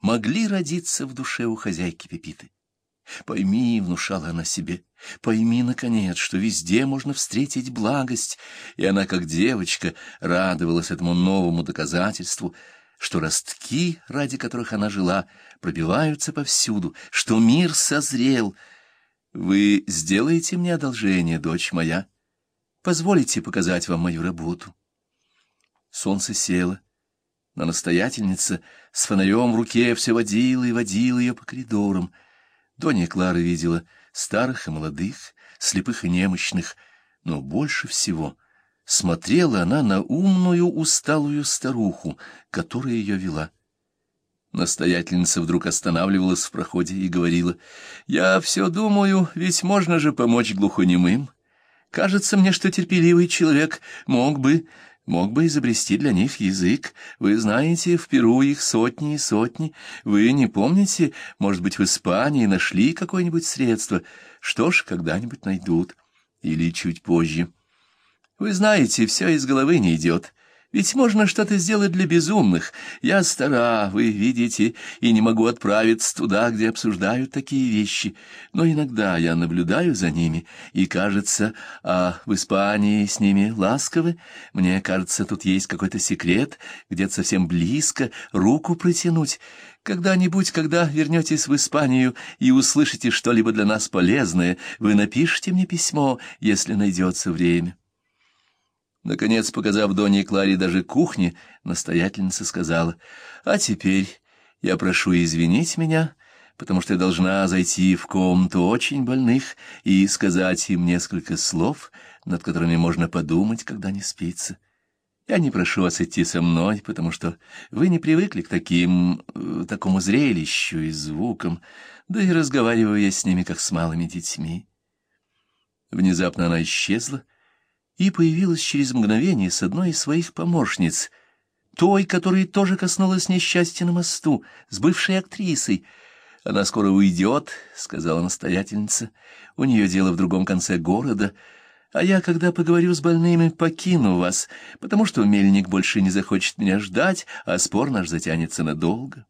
могли родиться в душе у хозяйки Пепиты. Пойми, — внушала она себе, — пойми, наконец, что везде можно встретить благость, и она, как девочка, радовалась этому новому доказательству, что ростки, ради которых она жила, пробиваются повсюду, что мир созрел. Вы сделаете мне одолжение, дочь моя, позволите показать вам мою работу. Солнце село, но настоятельница с фонарем в руке все водила и водила ее по коридорам — Донья Клара видела старых и молодых, слепых и немощных, но больше всего смотрела она на умную усталую старуху, которая ее вела. Настоятельница вдруг останавливалась в проходе и говорила, «Я все думаю, ведь можно же помочь глухонемым. Кажется мне, что терпеливый человек мог бы мог бы изобрести для них язык. Вы знаете, в Перу их сотни и сотни. Вы не помните, может быть, в Испании нашли какое-нибудь средство? Что ж, когда-нибудь найдут. Или чуть позже. Вы знаете, все из головы не идет. Ведь можно что-то сделать для безумных. Я стара, вы видите, и не могу отправиться туда, где обсуждают такие вещи. Но иногда я наблюдаю за ними, и кажется, а в Испании с ними ласковы. Мне кажется, тут есть какой-то секрет, где-то совсем близко руку протянуть. Когда-нибудь, когда вернетесь в Испанию и услышите что-либо для нас полезное, вы напишите мне письмо, если найдется время. Наконец, показав Доне Кларе даже кухни, настоятельница сказала, «А теперь я прошу извинить меня, потому что я должна зайти в комнату очень больных и сказать им несколько слов, над которыми можно подумать, когда не спится. Я не прошу вас идти со мной, потому что вы не привыкли к таким... Э, такому зрелищу и звукам, да и разговариваю я с ними, как с малыми детьми». Внезапно она исчезла, и появилась через мгновение с одной из своих помощниц, той, которая тоже коснулась несчастья на мосту, с бывшей актрисой. «Она скоро уйдет», — сказала настоятельница, — «у нее дело в другом конце города». А я, когда поговорю с больными, покину вас, потому что мельник больше не захочет меня ждать, а спор наш затянется надолго.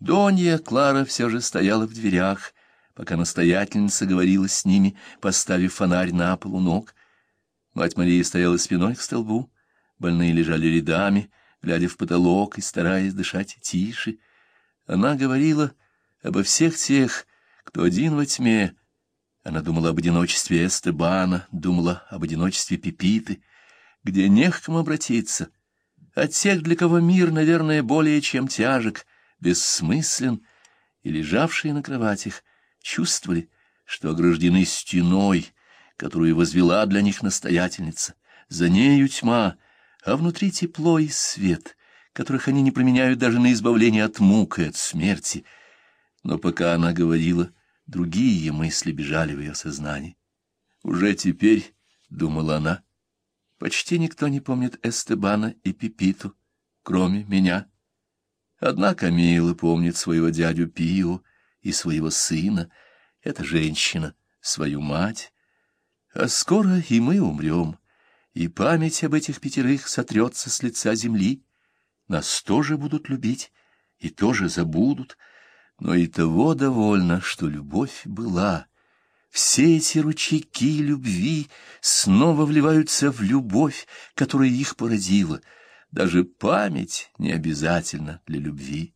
Донья Клара все же стояла в дверях, пока настоятельница говорила с ними, поставив фонарь на полу ног. Мать Мария стояла спиной к столбу, больные лежали рядами, глядя в потолок и стараясь дышать тише. Она говорила обо всех тех, кто один во тьме. Она думала об одиночестве Эстебана, думала об одиночестве Пипиты, где не к кому обратиться. От тех, для кого мир, наверное, более чем тяжек, бессмыслен, и лежавшие на кроватях чувствовали, что ограждены стеной, которую возвела для них настоятельница. За нею тьма, а внутри тепло и свет, которых они не променяют даже на избавление от мук и от смерти. Но пока она говорила, другие мысли бежали в ее сознании. Уже теперь, — думала она, — почти никто не помнит Эстебана и Пипиту, кроме меня. Однако Мила помнит своего дядю Пио и своего сына, эта женщина, свою мать, а скоро и мы умрем, и память об этих пятерых сотрется с лица земли. Нас тоже будут любить и тоже забудут, но и того довольно, что любовь была. Все эти ручейки любви снова вливаются в любовь, которая их породила. Даже память не обязательно для любви.